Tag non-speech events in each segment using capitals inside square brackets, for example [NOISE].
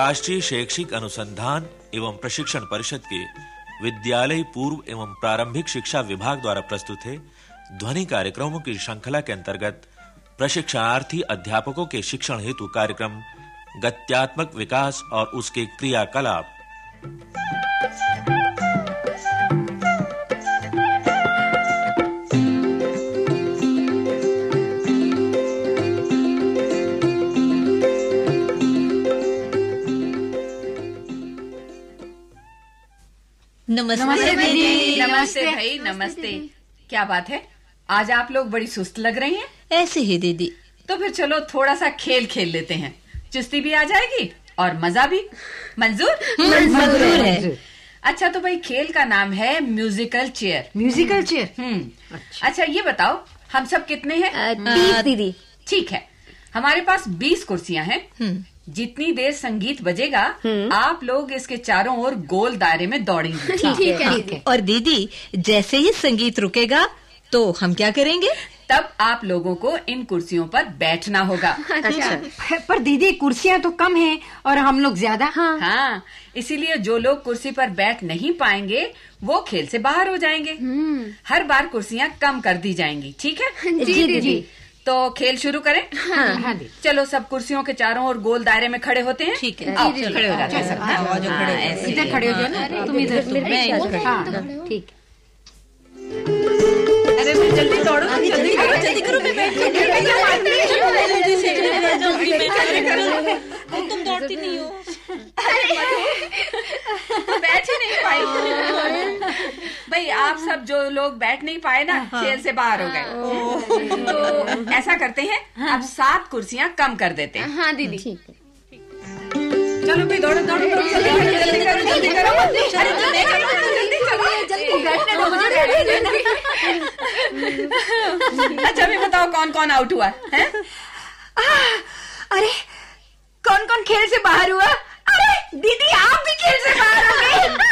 राष्ट्रीय शैक्षिक अनुसंधान एवं प्रशिक्षण परिषद के विद्यालय पूर्व एवं प्रारंभिक शिक्षा विभाग द्वारा प्रस्तुत है ध्वनि कार्यक्रमों की श्रृंखला के अंतर्गत प्रशिक्षणार्थी अध्यापकों के शिक्षण हेतु कार्यक्रम, गत्यात्मक विकास और उसके क्रियाकलाप। नमस्ते, नमस्ते दीदी। नमस्ते भाई नमस्ते क्या बात है? आज आप लोग बड़ी सुस्त लग रही हैं? ऐसे ही दीदी। तो फिर चलो थोड़ा सा खेल खेल लेते हैं। चुस्ती भी आ जाएगी और मज़ा भी। मंजूर? मंजूर है। अच्छा तो भाई खेल का नाम है म्यूजिकल चेयर। Musical chair? हम्म। अच्छा। ये बताओ हम सब कितने हैं? दीदी। ठीक है। हमारे पास बीस कुर्सियाँ हैं। जितनी देर संगीत बजेगा आप लोग इसके चारों ओर गोल दायरे में दौड़ेंगे। ठीक है दीदी। और दीदी जैसे ही संगीत रुकेगा तो हम क्या करेंगे? तब आप लोगों को इन कुर्सियों पर बैठना होगा। [LAUGHS] अच्छा। पर दीदी कुर्सियाँ तो कम हैं और हम लोग ज़्यादा। हाँ। हाँ इसीलिए जो लोग कुर्सी पर बैठ नहीं पाएँगे वो खेल से बाहर हो जाएँगे। हर बार कुर्सियाँ कम कर दी जाएँगी ठीक है? [LAUGHS] जी दीदी। तो खेल शुरू करें। हाँ दीदी चलो सब कुर्सियों के चारों ओर गोल दायरे में खड़े होते हैं। ठीक है। आओ, खड़े हो जाते हैं सब। हाँ, आओ, जो खड़े हो हाँ, जाते। इधर खड़े हो जाओ ना। तुम इधर तुम मैं हाँ। ठीक अरे जल्दी दौड़ो जल्दी करो जल्दी करो मैं बैठ जल्दी से जल्दी मैं तुम दौड़ती नहीं हो। बैठ ही नहीं पाई भाई आप सब जो लोग बैठ नहीं पाए ना खेल से बाहर हो गए। तो [LAUGHS] ऐसा करते हैं अब सात कुर्सियाँ कम कर देते हैं। हाँ दीदी। ठीक चलो भाई दौड़ो दौड़ो जल्दी करो जल्दी करो जल्दी करो। अरे जल्दी करो जल्दी करो। जल्दी बैठने दो मुझे बैठने दो अच्छा अभी बताओ कौन कौन आउट हुआ है? अरे कौन कौन खेल से बाहर हुआ? दीदी आप भी खेल से बाहर हो गई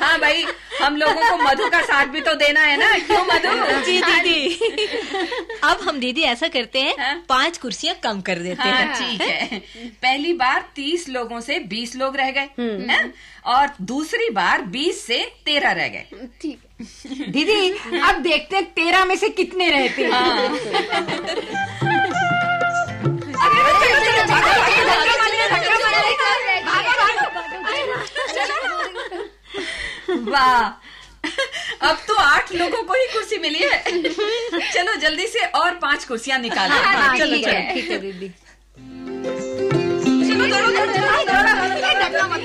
हाँ भाई हम लोगों को मधु का साथ भी तो देना है ना क्यों मधु जी दीदी अब हम दीदी ऐसा करते हैं हाँ? पाँच कुर्सियाँ कम कर देते हाँ हैं ठीक है पहली बार तीस लोगों से बीस लोग रह गए हैं? और दूसरी बार बीस से तेरह रह गए ठीक दीदी अब देखते हैं तेरह में से कितने रहते हैं वाह। अब तो आठ लोगों को ही कुर्सी मिली है। चलो जल्दी से और पाँच कुर्सियाँ निकालो। हाँ, चलो ठीक चलो। है ठीक है दीदी। चलो दौड़ो जल्दी दौड़ो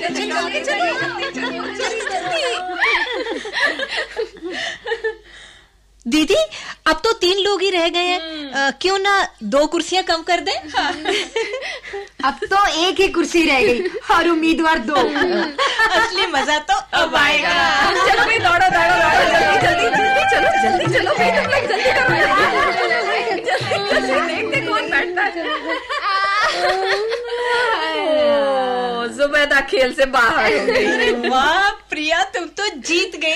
जल्दी जल्दी जल्दी दीदी अब तो तीन लोग ही रह गए हैं क्यों ना दो कुर्सियाँ कम कर दें अब तो एक ही कुर्सी रह गई और उम्मीदवार दो असली मज़ा तो अब आएगा चलो भाई दौड़ो दौड़ो दौड़ो जल्दी जल्दी जल्दी चलो जल्दी चलो भाई तुम लोग जल्दी करो जल्दी जल्दी देखते कौन बैठता है ओ, जुबैदा खेल से बाहर हो गई। वाह प्रिया तुम तो जीत गई।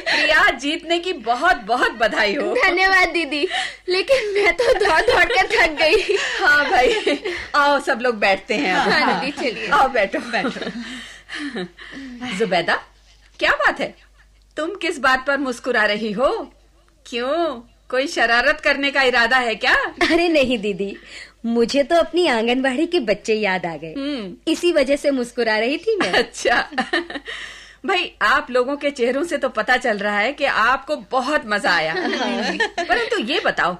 प्रिया जीतने की बहुत बहुत बधाई हो। धन्यवाद दीदी लेकिन मैं तो दौड़ दौड़ कर थक गई। हाँ भाई आओ सब लोग बैठते हैं। हाँ दीदी चलिए। आओ बैठो। बैठो। जुबैदा क्या बात है? तुम किस बात पर मुस्कुरा रही हो? क्यों? कोई शरारत करने का इरादा है क्या? अरे नहीं दीदी मुझे तो अपनी आंगनबाड़ी के बच्चे याद आ गए। हम्म। इसी वजह से मुस्कुरा रही थी मैं। अच्छा। भाई आप लोगों के चेहरों से तो पता चल रहा है कि आपको बहुत मज़ा आया। परंतु ये बताओ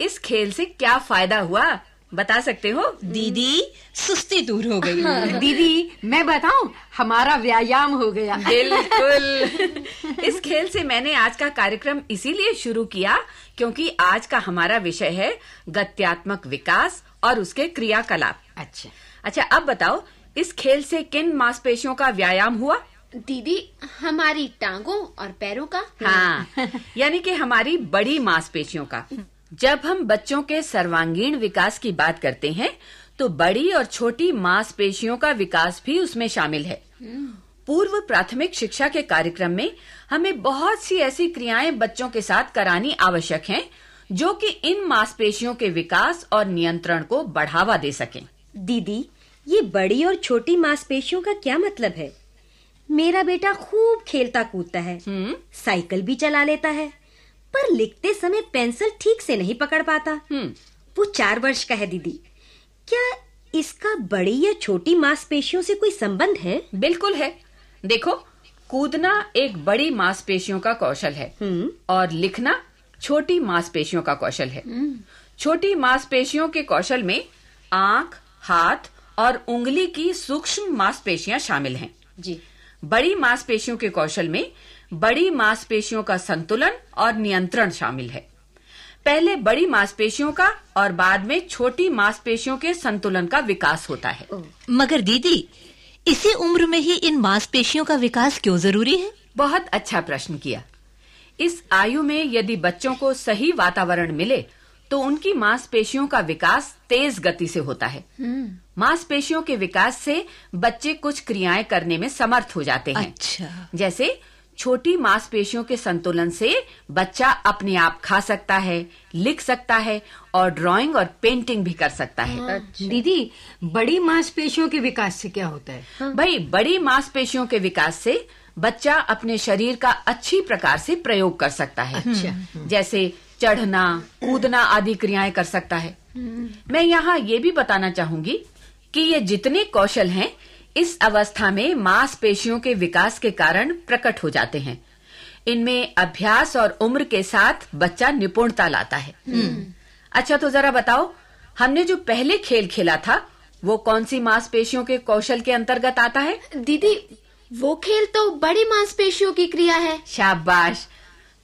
इस खेल से क्या फ़ायदा हुआ? बता सकते हो? दीदी सुस्ती दूर हो गई दीदी मैं बताऊँ हमारा व्यायाम हो गया। बिल्कुल। [LAUGHS] इस खेल से मैंने आज का कार्यक्रम इसीलिए शुरू किया क्योंकि आज का हमारा विषय है गत्यात्मक विकास और उसके क्रियाकलाप। अच्छा। अच्छा अब बताओ इस खेल से किन मांसपेशियों का व्यायाम हुआ? दीदी हमारी टांगों और पैरों का। हाँ यानी कि हमारी बड़ी मांसपेशियों का। जब हम बच्चों के सर्वांगीण विकास की बात करते हैं तो बड़ी और छोटी मांसपेशियों का विकास भी उसमें शामिल है। पूर्व प्राथमिक शिक्षा के कार्यक्रम में हमें बहुत सी ऐसी क्रियाएँ बच्चों के साथ करानी आवश्यक हैं जो कि इन मांसपेशियों के विकास और नियंत्रण को बढ़ावा दे सकें। दीदी ये बड़ी और छोटी मांसपेशियों का क्या मतलब है? मेरा बेटा खूब खेलता कूदता है। हम्म। साइकिल भी चला लेता है। पर लिखते समय पेंसिल ठीक से नहीं पकड़ पाता। हम्म। वो चार वर्ष का है दीदी। क्या इसका बड़ी या छोटी मांसपेशियों से कोई संबंध है? बिल्कुल है। देखो कूदना एक बड़ी मांसपेशियों का कौशल है हम्म। और लिखना छोटी मांसपेशियों का कौशल है। छोटी मांसपेशियों के कौशल में आँख हाथ और उंगली की सूक्ष्म मांसपेशियाँ शामिल हैं। जी। बड़ी मांसपेशियों के कौशल में बड़ी मांसपेशियों का संतुलन और नियंत्रण शामिल है। पहले बड़ी मांसपेशियों का और बाद में छोटी मांसपेशियों के संतुलन का विकास होता है। मगर दीदी इसी उम्र में ही इन मांसपेशियों का विकास क्यों ज़रूरी है? बहुत अच्छा प्रश्न किया। इस आयु में यदि बच्चों को सही वातावरण मिले तो उनकी मांसपेशियों का विकास तेज गति से होता है। मांसपेशियों के विकास से बच्चे कुछ क्रियाएँ करने में समर्थ हो जाते हैं। अच्छा। जैसे छोटी मांसपेशियों के संतुलन से बच्चा अपने आप खा सकता है लिख सकता है और ड्राइंग और पेंटिंग भी कर सकता है। अच्छा। दीदी बड़ी मांसपेशियों के विकास से क्या होता है? भाई बड़ी मांसपेशियों के विकास से बच्चा अपने शरीर का अच्छी प्रकार से प्रयोग कर सकता है। अच्छा। जैसे चढ़ना कूदना आदि क्रियाएँ कर सकता है। मैं यहाँ ये भी बताना चाहूँगी कि ये जितने कौशल हैं इस अवस्था में मांसपेशियों के विकास के कारण प्रकट हो जाते हैं। इनमें अभ्यास और उम्र के साथ बच्चा निपुणता लाता है। अच्छा तो जरा बताओ हमने जो पहले खेल खेला था वो कौन सी मांसपेशियों के कौशल के अंतर्गत आता है? दीदी वो खेल तो बड़ी मांसपेशियों की क्रिया है। शाबाश।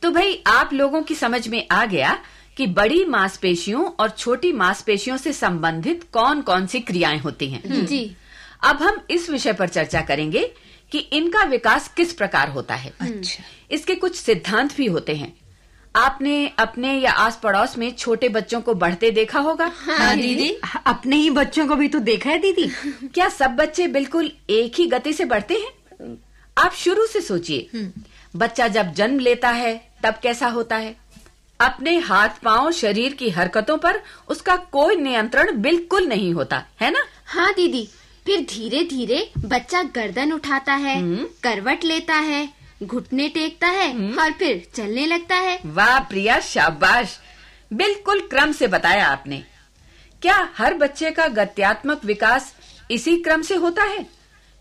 तो भाई आप लोगों की समझ में आ गया कि बड़ी मांसपेशियों और छोटी मांसपेशियों से संबंधित कौन कौन सी क्रियाएँ होती हैं? जी। अब हम इस विषय पर चर्चा करेंगे कि इनका विकास किस प्रकार होता है। अच्छा। इसके कुछ सिद्धांत भी होते हैं। आपने अपने या आस पड़ोस में छोटे बच्चों को बढ़ते देखा होगा? हाँ दीदी। अपने ही बच्चों को भी तो देखा है दीदी। [LAUGHS] क्या सब बच्चे बिल्कुल एक ही गति से बढ़ते हैं? आप शुरू से सोचिए। बच्चा जब जन्म लेता है तब कैसा होता है? अपने हाथ पाँव शरीर की हरकतों पर उसका कोई नियंत्रण बिल्कुल नहीं होता है ना? हाँ दीदी। फिर धीरे धीरे बच्चा गर्दन उठाता है करवट लेता है घुटने टेकता है और फिर चलने लगता है। वाह प्रिया शाबाश। बिल्कुल क्रम से बताया आपने। क्या हर बच्चे का गत्यात्मक विकास इसी क्रम से होता है?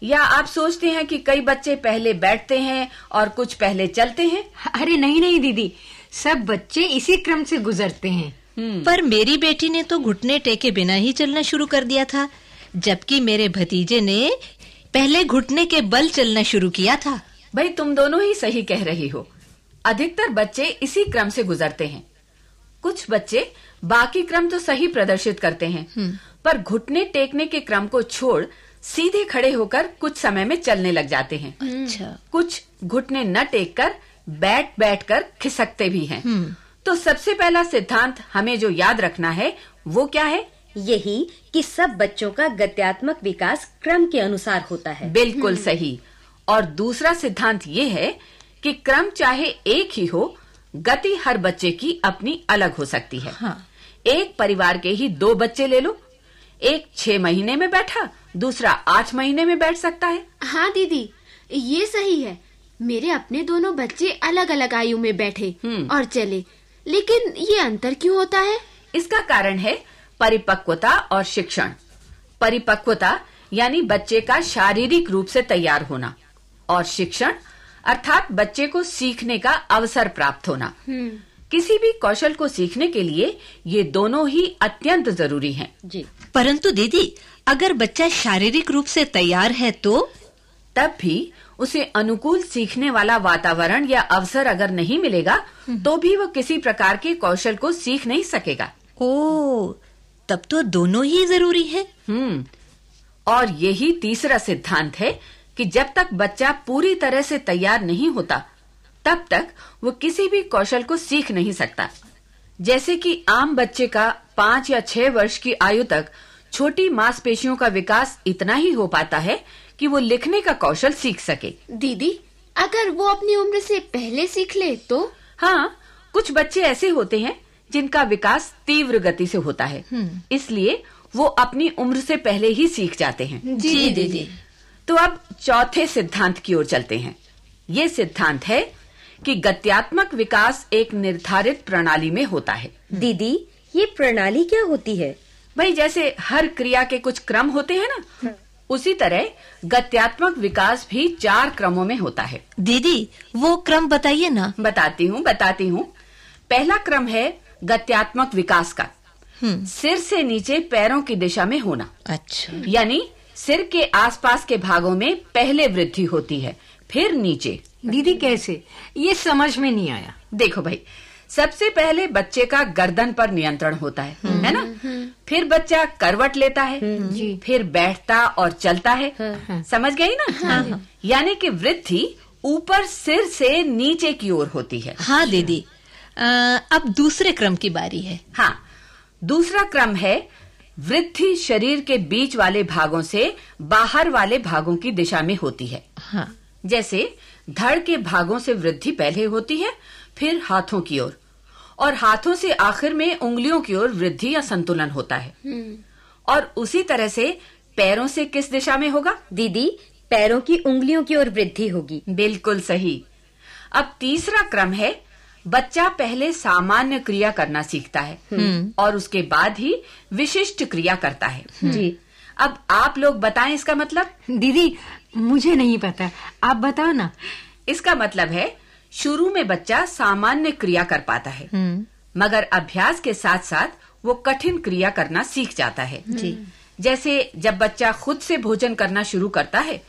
या आप सोचते हैं कि कई बच्चे पहले बैठते हैं और कुछ पहले चलते हैं? अरे नहीं नहीं दीदी। सब बच्चे इसी क्रम से गुजरते हैं। पर मेरी बेटी ने तो घुटने टेके बिना ही चलना शुरू कर दिया था जबकि मेरे भतीजे ने पहले घुटने के बल चलना शुरू किया था। भाई तुम दोनों ही सही कह रही हो। अधिकतर बच्चे इसी क्रम से गुजरते हैं। कुछ बच्चे बाकी क्रम तो सही प्रदर्शित करते हैं पर घुटने टेकने के क्रम को छोड़ सीधे खड़े होकर कुछ समय में चलने लग जाते हैं। अच्छा। कुछ घुटने न टेक कर बैठ बैठ कर खिसकते भी हैं। तो सबसे पहला सिद्धांत हमें जो याद रखना है वो क्या है? यही कि सब बच्चों का गत्यात्मक विकास क्रम के अनुसार होता है। बिल्कुल सही। और दूसरा सिद्धांत ये है कि क्रम चाहे एक ही हो गति हर बच्चे की अपनी अलग हो सकती है। हाँ। एक परिवार के ही दो बच्चे ले लो। एक छह महीने में बैठा दूसरा आठ महीने में बैठ सकता है। हाँ दीदी ये सही है। मेरे अपने दोनों बच्चे अलग अलग आयु में बैठे हम्म। और चले। लेकिन ये अंतर क्यों होता है? इसका कारण है परिपक्वता और शिक्षण। परिपक्वता यानी बच्चे का शारीरिक रूप से तैयार होना और शिक्षण अर्थात बच्चे को सीखने का अवसर प्राप्त होना। किसी भी कौशल को सीखने के लिए ये दोनों ही अत्यंत ज़रूरी हैं। जी। परंतु दीदी अगर बच्चा शारीरिक रूप से तैयार है तो? तब भी उसे अनुकूल सीखने वाला वातावरण या अवसर अगर नहीं मिलेगा तो भी वो किसी प्रकार के कौशल को सीख नहीं सकेगा। ओ तब तो दोनों ही ज़रूरी है। हम्म। और यही तीसरा सिद्धांत है कि जब तक बच्चा पूरी तरह से तैयार नहीं होता तब तक वो किसी भी कौशल को सीख नहीं सकता। जैसे कि आम बच्चे का पाँच या छह वर्ष की आयु तक छोटी मांसपेशियों का विकास इतना ही हो पाता है कि वो लिखने का कौशल सीख सके। दीदी अगर वो अपनी उम्र से पहले सीख ले तो? हाँ कुछ बच्चे ऐसे होते हैं जिनका विकास तीव्र गति से होता है। इसलिए वो अपनी उम्र से पहले ही सीख जाते हैं। जी दीदी। तो अब चौथे सिद्धांत की ओर चलते हैं। ये सिद्धांत है कि गत्यात्मक विकास एक निर्धारित प्रणाली में होता है। दीदी ये प्रणाली क्या होती है? भाई जैसे हर क्रिया के कुछ क्रम होते हैं ना उसी तरह गत्यात्मक विकास भी चार क्रमों में होता है। दीदी वो क्रम बताइए ना। बताती हूँ बताती हूँ। पहला क्रम है गत्यात्मक विकास का। सिर से नीचे पैरों की दिशा में होना। अच्छा। यानी सिर के आसपास के भागों में पहले वृद्धि होती है फिर नीचे। दीदी कैसे? ये समझ में नहीं आया। देखो भाई सबसे पहले बच्चे का गर्दन पर नियंत्रण होता है है ना? फिर बच्चा करवट लेता है जी। फिर बैठता और चलता है। समझ गई ना? यानी कि वृद्धि ऊपर सिर से नीचे की ओर होती है। हाँ दीदी। अब दूसरे क्रम की बारी है। हाँ दूसरा क्रम है वृद्धि शरीर के बीच वाले भागों से बाहर वाले भागों की दिशा में होती है। हाँ। जैसे धड़ के भागों से वृद्धि पहले होती है फिर हाथों की ओर। और हाथों से आखिर में उंगलियों की ओर वृद्धि या संतुलन होता है। और उसी तरह से पैरों से किस दिशा में होगा? दीदी पैरों की उंगलियों की ओर वृद्धि होगी। बिल्कुल सही। अब तीसरा क्रम है बच्चा पहले सामान्य क्रिया करना सीखता है और उसके बाद ही विशिष्ट क्रिया करता है। जी। अब आप लोग बताएँ इसका मतलब? दीदी मुझे नहीं पता। आप बताओ ना। इसका मतलब है शुरू में बच्चा सामान्य क्रिया कर पाता है। मगर अभ्यास के साथ साथ वो कठिन क्रिया करना सीख जाता है। जी। जैसे जब बच्चा खुद से भोजन करना शुरू करता है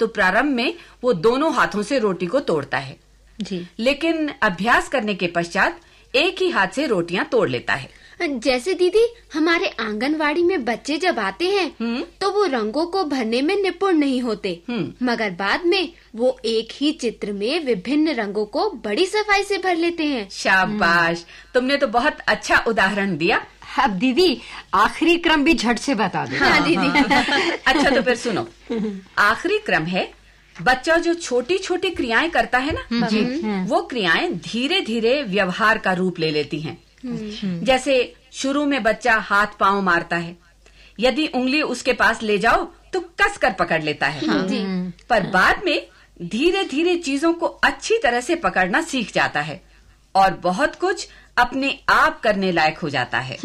तो प्रारंभ में वो दोनों हाथों से रोटी को तोड़ता है। जी। लेकिन अभ्यास करने के पश्चात एक ही हाथ से रोटियाँ तोड़ लेता है। जैसे दीदी हमारे आंगनवाड़ी में बच्चे जब आते हैं तो वो रंगों को भरने में निपुण नहीं होते। मगर बाद में वो एक ही चित्र में विभिन्न रंगों को बड़ी सफ़ाई से भर लेते हैं। शाबाश। तुमने तो बहुत अच्छा उदाहरण दिया। अब दीदी आखिरी क्रम भी झट से बता दो। हाँ दीदी। अच्छा तो फिर सुनो। आखिरी क्रम है बच्चा जो छोटी छोटी क्रियाएँ करता है ना जी, वो क्रियाएँ धीरे धीरे व्यवहार का रूप ले लेती हैं। जैसे शुरू में बच्चा हाथ पाँव मारता है। यदि उंगली उसके पास ले जाओ तो कस कर पकड़ लेता है। जी। पर बाद में धीरे धीरे चीज़ों को अच्छी तरह से पकड़ना सीख जाता है और बहुत कुछ अपने आप करने लायक हो जाता है। [LAUGHS]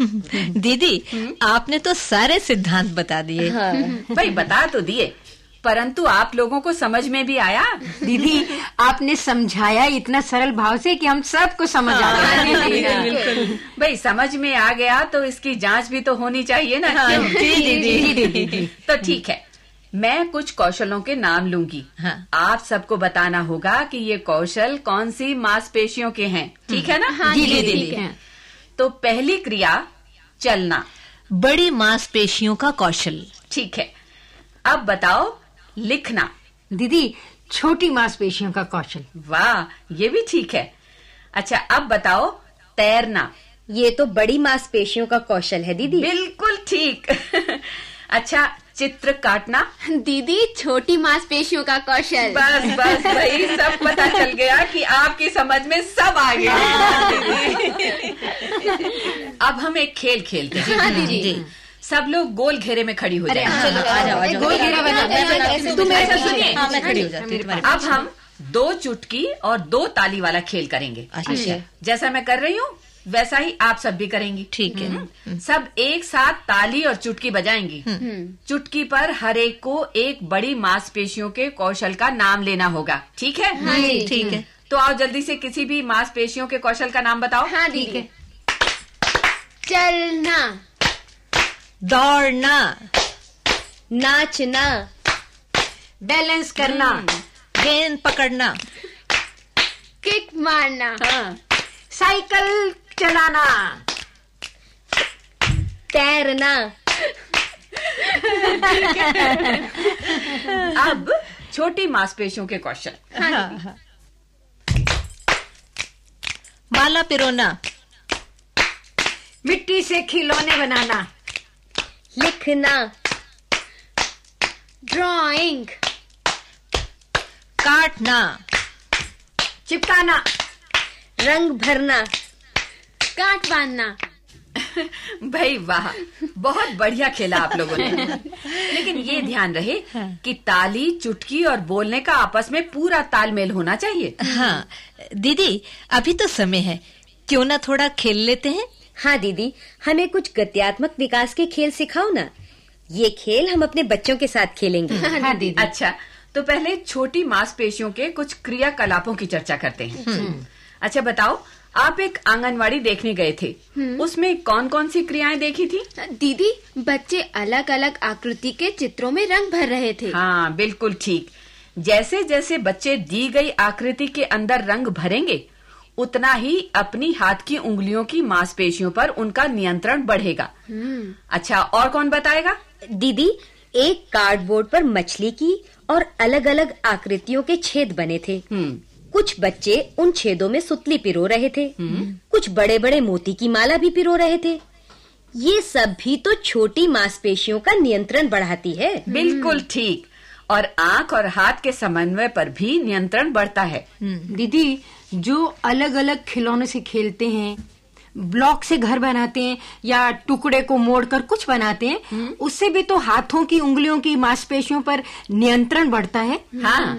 दीदी आपने तो सारे सिद्धांत बता दिए। भाई बता तो दिए। परंतु आप लोगों को समझ में भी आया? दीदी आपने समझाया इतना सरल भाव से कि हम सबको समझ आ गया [LAUGHS] भाई समझ में आ गया तो इसकी जाँच भी तो होनी चाहिए ना क्यों? जी दीदी [LAUGHS] तो ठीक है मैं कुछ कौशलों के नाम लूँगी। हाँ। आप सबको बताना होगा कि ये कौशल कौन सी मांसपेशियों के हैं। ठीक है ना? हाँ जी जी दीदी ठीक है। तो पहली क्रिया चलना। बड़ी मांसपेशियों का कौशल। ठीक है अब बताओ लिखना। दीदी छोटी मांसपेशियों का कौशल। वाह ये भी ठीक है। अच्छा अब बताओ तैरना। ये तो बड़ी मांसपेशियों का कौशल है दीदी। बिल्कुल ठीक। [LAUGHS] अच्छा चित्र काटना। दीदी छोटी मांसपेशियों का कौशल। बस बस भाई सब पता चल गया कि आपकी समझ में सब आ गया। [LAUGHS] अब हम एक खेल खेलते हैं। हाँ दीदी। सब लोग गोल घेरे में खड़ी हो जाए चलो आ जाओ गोल घेरा बना तुम ऐसा ऐसा सुनिए। हाँ मैं खड़ी हो जाती अब हम दो चुटकी और दो ताली वाला खेल करेंगे। अच्छा। जैसा मैं कर रही हूँ वैसा ही आप सब भी करेंगी। ठीक है। हम्म। सब एक साथ ताली और चुटकी बजाएँगी। चुटकी पर हर एक को एक बड़ी मांसपेशियों के कौशल का नाम लेना होगा। ठीक है? हाँ ठीक है। तो आओ जल्दी से किसी भी मांसपेशियों के कौशल का नाम बताओ। हाँ दीदी। चलना। दौड़ना नाचना बैलेंस करना गेंद पकड़ना। किक मारना हाँ। साइकिल चलाना। तैरना। अब छोटी मांसपेशियों के कौशल माला पिरोना। मिट्टी से खिलौने बनाना। लिखना। ड्राइंग काटना। चिपकाना। रंग भरना। काट बांधना। [LAUGHS] भाई वाह बहुत बढ़िया खेला आप लोगों ने। लेकिन ये ध्यान रहे कि ताली चुटकी और बोलने का आपस में पूरा तालमेल होना चाहिए। हाँ दीदी अभी तो समय है। क्यों ना थोड़ा खेल लेते हैं? हाँ दीदी हमें कुछ गत्यात्मक विकास के खेल सिखाओ ना। ये खेल हम अपने बच्चों के साथ खेलेंगे। हाँ दीदी। अच्छा तो पहले छोटी मांसपेशियों के कुछ क्रियाकलापों की चर्चा करते हैं। अच्छा बताओ आप एक आंगनवाड़ी देखने गए थे। उसमें कौन कौन सी क्रियाएँ देखी थी? दीदी बच्चे अलग अलग आकृति के चित्रों में रंग भर रहे थे। हाँ बिल्कुल ठीक। जैसे जैसे बच्चे दी गई आकृति के अंदर रंग भरेंगे उतना ही अपनी हाथ की उंगलियों की मांसपेशियों पर उनका नियंत्रण बढ़ेगा। अच्छा और कौन बताएगा? दीदी एक कार्डबोर्ड पर मछली की और अलग अलग आकृतियों के छेद बने थे। कुछ बच्चे उन छेदों में सुतली पिरो रहे थे। कुछ बड़े बड़े मोती की माला भी पिरो रहे थे। ये सब भी तो छोटी मांसपेशियों का नियंत्रण बढ़ाती है। बिल्कुल ठीक। और आँख और हाथ के समन्वय पर भी नियंत्रण बढ़ता है। दीदी जो अलग अलग खिलौने से खेलते हैं ब्लॉक से घर बनाते हैं या टुकड़े को मोड़कर कुछ बनाते हैं उससे भी तो हाथों की उंगलियों की मांसपेशियों पर नियंत्रण बढ़ता है। हाँ।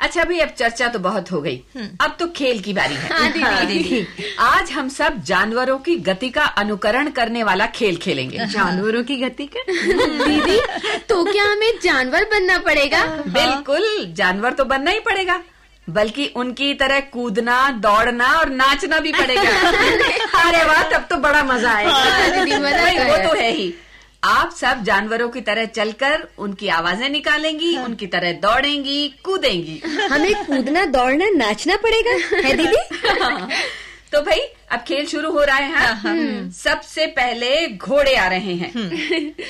अच्छा भी अब चर्चा तो बहुत हो गई। अब तो खेल की बारी है। हाँ, दीदी। आज हम सब जानवरों की गति का अनुकरण करने वाला खेल खेलेंगे। जानवरों की गति का? दीदी तो क्या हमें जानवर बनना पड़ेगा? बिल्कुल जानवर तो बनना ही पड़ेगा। बल्कि उनकी तरह कूदना दौड़ना और नाचना भी पड़ेगा। [LAUGHS] अरे वाह तब तो बड़ा मज़ा आएगा। हाँ, तो वो तो है ही। आप सब जानवरों की तरह चलकर उनकी आवाज़ें निकालेंगी उनकी तरह दौड़ेंगी कूदेंगी। हमें कूदना दौड़ना नाचना पड़ेगा है दीदी? [LAUGHS] तो भाई अब खेल शुरू हो रहा है हाँ? सबसे पहले घोड़े आ रहे हैं।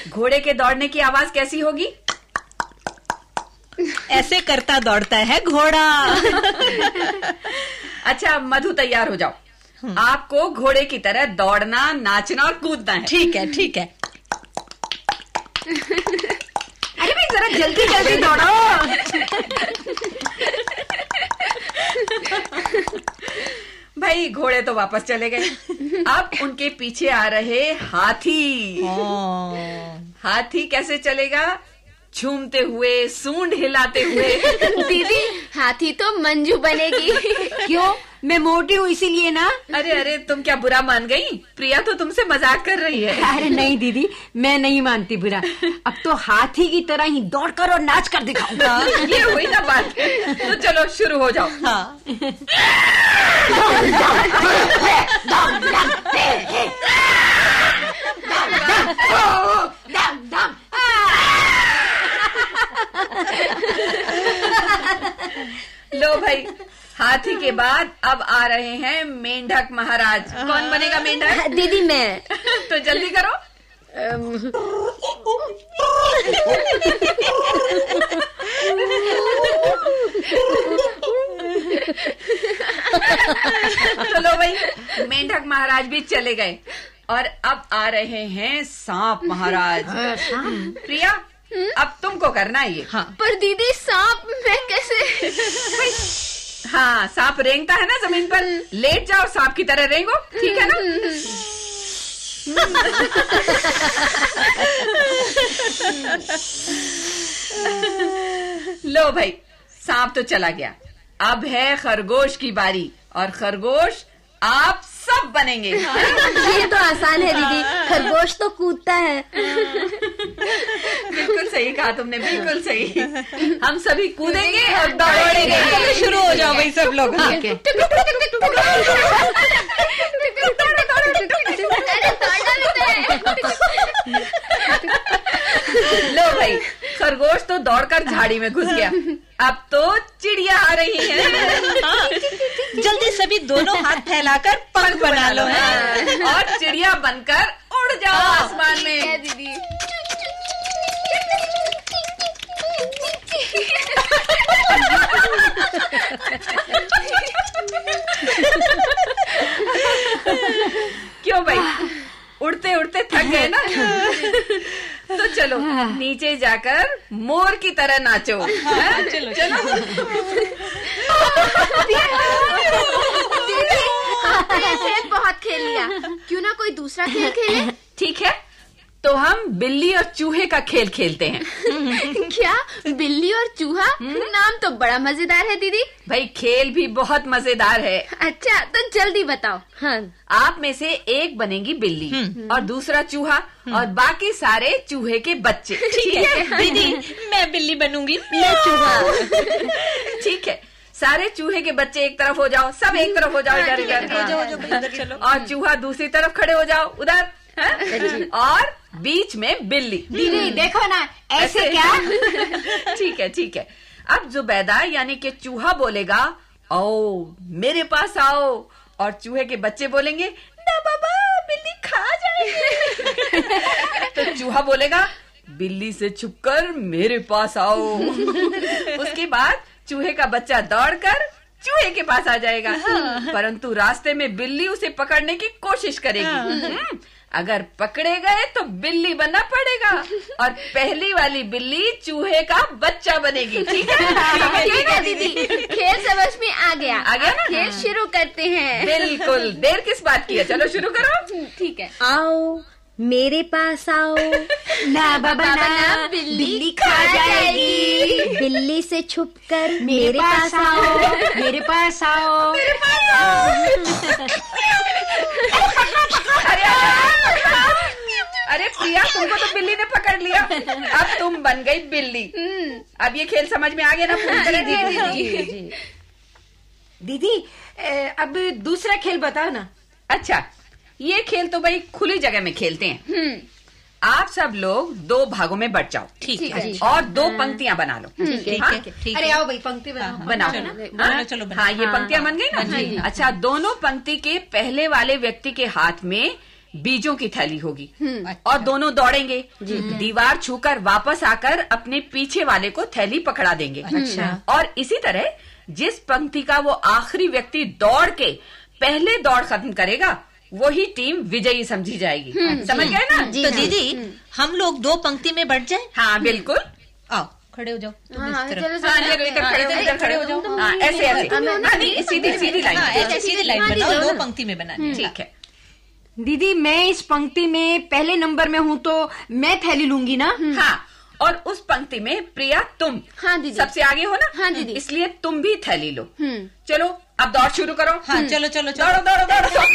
[LAUGHS] घोड़े के दौड़ने की आवाज़ कैसी होगी? ऐसे करता दौड़ता है घोड़ा। अच्छा मधु तैयार हो जाओ। आपको घोड़े की तरह दौड़ना नाचना और कूदना है। ठीक है ठीक है। अरे भाई जरा जल्दी जल्दी दौड़ो। भाई घोड़े तो वापस चले गए। अब उनके पीछे आ रहे हाथी। हाथी कैसे चलेगा? झूमते हुए सूंड हिलाते हुए दीदी हाथी तो मंजू बनेगी क्यों मैं मोटी हूँ इसीलिए ना अरे अरे तुम क्या बुरा मान गई प्रिया तो तुमसे मज़ाक कर रही है अरे नहीं दीदी मैं नहीं मानती बुरा अब तो हाथी की तरह ही दौड़ कर और नाच कर दिखाऊँगा ये हुई ना बात तो चलो शुरू हो जाओ हाँ लो भाई हाथी के बाद अब आ रहे हैं मेंढक महाराज। कौन बनेगा मेंढक? दीदी मैं। तो जल्दी करो। तो लो भाई मेंढक महाराज भी चले गए। और अब आ रहे हैं सांप महाराज। प्रिया अब तुमको करना है ये। हाँ। पर दीदी सांप मैं कैसे? [LAUGHS] हाँ सांप रेंगता है ना ज़मीन पर। लेट जाओ सांप की तरह रेंगो ठीक है ना? लो भाई सांप तो चला गया। अब है खरगोश की बारी और खरगोश आप सब बनेंगे। [LAUGHS] ये तो आसान है दीदी खरगोश तो कूदता है। बिल्कुल सही कहा तुमने बिल्कुल सही। [LAUGHS] हम सभी कूदेंगे और दौड़ेंगे। शुरू हो जाओ भाई सब लोग। हाँ। है। लो भाई खरगोश तो दौड़कर झाड़ी में घुस गया। अब तो चिड़िया आ रही है। हाँ। [LAUGHS] जल्दी सभी दोनों हाथ फैलाकर पंख बना लो है हाँ, [LAUGHS] और चिड़िया बनकर उड़ जाओ आसमान है में दीदी। [LAUGHS] क्यों भाई? उड़ते उड़ते थक गए ना? तो चलो नीचे जाकर मोर की तरह नाचो हाँ, चलो चलो। दीदी आपने [LAUGHS] [LAUGHS] बहुत खेल लिया। क्यों ना कोई दूसरा खेल खेले? ठीक है। तो हम बिल्ली और चूहे का खेल खेलते हैं। [LAUGHS] क्या? बिल्ली और चूहा? नाम तो बड़ा मज़ेदार है दीदी। भाई खेल भी बहुत मज़ेदार है। अच्छा तो जल्दी बताओ। हाँ। आप में से एक बनेगी बिल्ली और दूसरा चूहा और बाकी सारे चूहे के बच्चे। [LAUGHS] ठीक है। दीदी [LAUGHS] मैं बिल्ली बनूँगी मैं चूहा। ठीक है। सारे चूहे के बच्चे एक तरफ़ हो जाओ सब एक तरफ़ हो जाओ इधर इधर। चलो। और चूहा दूसरी तरफ़ खड़े हो जाओ उधर। हैं? [LAUGHS] और बीच में बिल्ली। दीदी देखो ना ऐसे क्या? [LAUGHS] ठीक है ठीक है। अब जुबैदा यानी कि चूहा बोलेगा ओ मेरे पास आओ। और चूहे के बच्चे बोलेंगे ना बाबा बिल्ली खा जाएगी। [LAUGHS] तो चूहा बोलेगा बिल्ली से छुपकर मेरे पास आओ। उसके बाद चूहे का बच्चा दौड़कर चूहे के पास आ जाएगा। परंतु रास्ते में बिल्ली उसे पकड़ने की कोशिश करेगी। हम्म, अगर पकड़े गए तो बिल्ली बनना पड़ेगा। और पहली वाली बिल्ली चूहे का बच्चा बनेगी। ठीक है? ठीक है दीदी। खेल समझ में आ गया। आ गया ना? खेल शुरू करते हैं। बिल्कुल। देर किस बात की है? चलो शुरू करो। ठीक है। आओ। मेरे पास आओ। [LAUGHS] ना बाबा ना ना, बिल्ली बिल्ली खा जाएगी। बिल्ली से छुपकर मेरे पास आओ। मेरे पास आओ। अरे अरे प्रिया तुमको तो बिल्ली ने पकड़ लिया। अब तुम बन गई बिल्ली। अब ये खेल समझ में आ गया ना पूरी तरह? से? दीदी अब दूसरा खेल बताओ ना। अच्छा। ये खेल तो भाई खुली जगह में खेलते हैं। आप सब लोग दो भागों में बट जाओ। ठीक है। है। और दो पंक्तियाँ बना लो। ठीक हाँ? है? ठीक अरे आओ भाई पंक्ति बनाओ बनाओ। चलो, हाँ? चलो, हाँ ये पंक्तियाँ बन गई ना? अच्छा दोनों पंक्ति के पहले वाले व्यक्ति के हाथ में बीजों की थैली होगी। और दोनों दौड़ेंगे। दीवार छूकर वापस आकर अपने पीछे वाले को थैली पकड़ा देंगे। अच्छा। और इसी तरह जिस पंक्ति का वो आखिरी व्यक्ति दौड़ के पहले दौड़ खत्म करेगा वही टीम विजयी समझी जाएगी। समझ गए ना? जी, तो दीदी हम लोग दो पंक्ति में बढ़ जाए? हाँ बिल्कुल। आओ खड़े हो जाओ। तुम हाँ, इस तरफ़। चलो, हाँ, खड़े हो हो हो हाँ, ऐसे ऐसे। हाँ, सीधी सीधी लाइन हाँ ऐसे सीधी लाइन हाँ, बनाओ दो पंक्ति में बनानी है। ठीक है। दीदी मैं इस पंक्ति में पहले नंबर में हूँ तो मैं थैली लूँगी ना? हाँ और उस पंक्ति में प्रिया तुम। हाँ, दीदी। सबसे आगे हो ना? हाँ, दीदी। इसलिए तुम भी थैली लो। हम्म। चलो अब दौड़ शुरू करो। हाँ चलो चलो चलो। दौड़ो दौड़ो दौड़ो।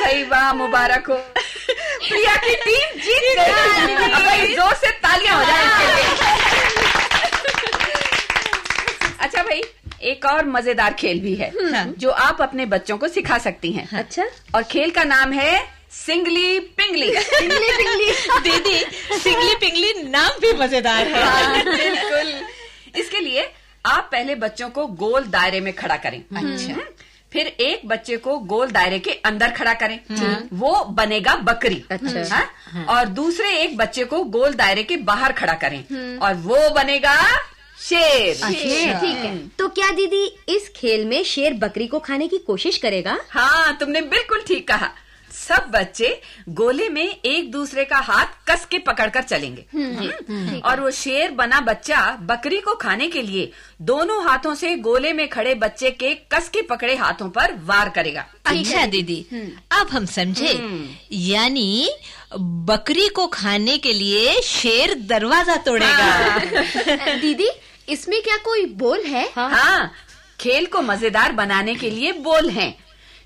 भाई वाह मुबारक हो। प्रिया की टीम जीत गई। भाई ज़ोर से तालियाँ हो जाए अच्छा भाई एक और मज़ेदार खेल भी है जो आप अपने बच्चों को सिखा सकती हैं। अच्छा। और खेल का नाम है सिंगली पिंगली। सिंगली पिंगली। [LAUGHS] दीदी सिंगली पिंगली नाम भी मज़ेदार है। हाँ, [LAUGHS] बिल्कुल। इसके लिए आप पहले बच्चों को गोल दायरे में खड़ा करें। अच्छा। फिर एक बच्चे को गोल दायरे के अंदर खड़ा करें। वो बनेगा बकरी। अच्छा। हाँ? और दूसरे एक बच्चे को गोल दायरे के बाहर खड़ा करें। और वो बनेगा शेर। शेर। ठीक है। तो क्या दीदी इस खेल में शेर बकरी को खाने की कोशिश करेगा? हाँ तुमने बिल्कुल ठीक कहा। सब बच्चे गोले में एक दूसरे का हाथ कस के पकड़कर चलेंगे। हम्म। और वो शेर बना बच्चा बकरी को खाने के लिए दोनों हाथों से गोले में खड़े बच्चे के कस के पकड़े हाथों पर वार करेगा। अच्छा दीदी। अब हम समझे। यानी बकरी को खाने के लिए शेर दरवाज़ा तोड़ेगा। [LAUGHS] दीदी इसमें क्या कोई बोल है? हाँ। खेल को मज़ेदार बनाने के लिए बोल हैं।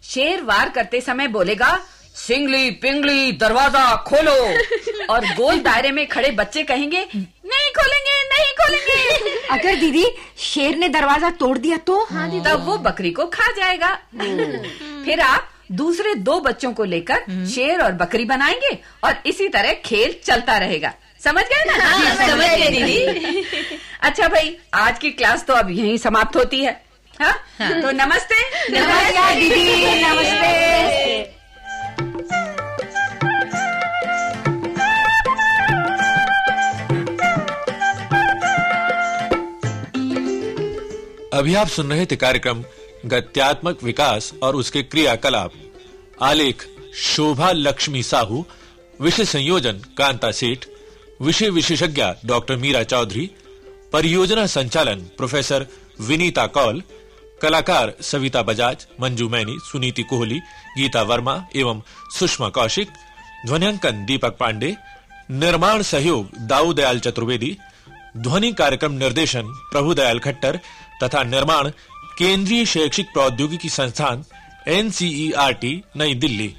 शेर वार करते समय बोलेगा सिंगली पिंगली दरवाज़ा खोलो। [LAUGHS] और गोल दायरे में खड़े बच्चे कहेंगे नहीं खोलेंगे नहीं खोलेंगे। [LAUGHS] अगर दीदी शेर ने दरवाज़ा तोड़ दिया तो? तब वो बकरी को खा जाएगा। [LAUGHS] फिर आप दूसरे दो बच्चों को लेकर शेर और बकरी बनाएँगे और इसी तरह खेल चलता रहेगा। समझ गए ना? हाँ, समझ गए दीदी। अच्छा भाई आज की क्लास तो अब यहीं समाप्त होती है। हाँ? तो नमस्ते। नमस्कार दीदी नमस्ते। अभी आप सुन रहे थे कार्यक्रम गत्यात्मक विकास और उसके क्रियाकलाप। आलेख शोभा लक्ष्मी साहू विषय संयोजन कांता सेठ विषय विशेषज्ञ डॉक्टर मीरा चौधरी, परियोजना संचालन प्रोफेसर विनीता कौल, कलाकार सविता बजाज, मंजू मैनी, सुनीति कोहली, गीता वर्मा एवं सुषमा कौशिक, ध्वनियांकन दीपक पांडे, निर्माण सहयोग दाऊ दयाल चतुर्वेदी, ध्वनि कार्यक्रम निर्देशन प्रभुदयाल खट्टर तथा निर्माण केंद्रीय शैक्षिक प्रौद्योगिकी संस्थान एनसीईआरटी, नई दिल्ली।